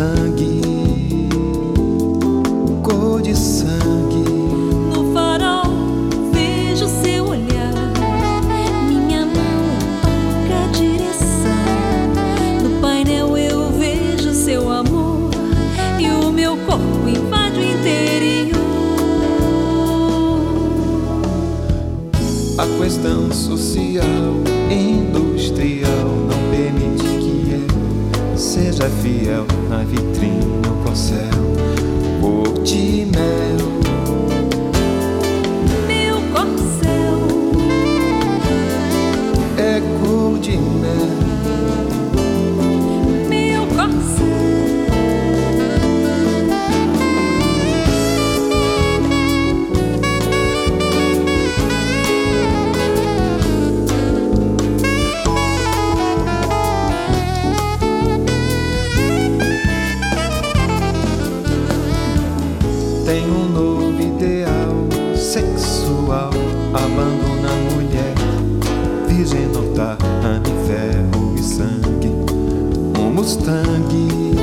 sangue, cor de sangue. No farol vejo seu olhar, minha mão toca a direção. No painel eu vejo seu amor e o meu corpo invade o interior. A questão social, indústria é fiel na vitrine, o corcel, o timé. tem um novo ideal sexual. Abandona a mulher, virgem no tarrano, ferro e sangue. Um Mustang,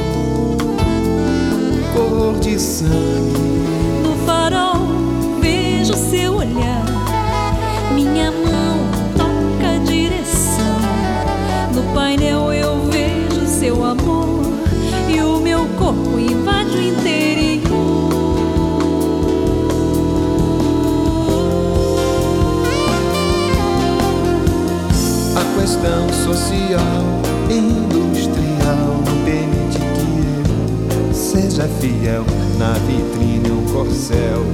cor de sangue. social, industrial. Permite que eu seja fiel na vitrine, um corcel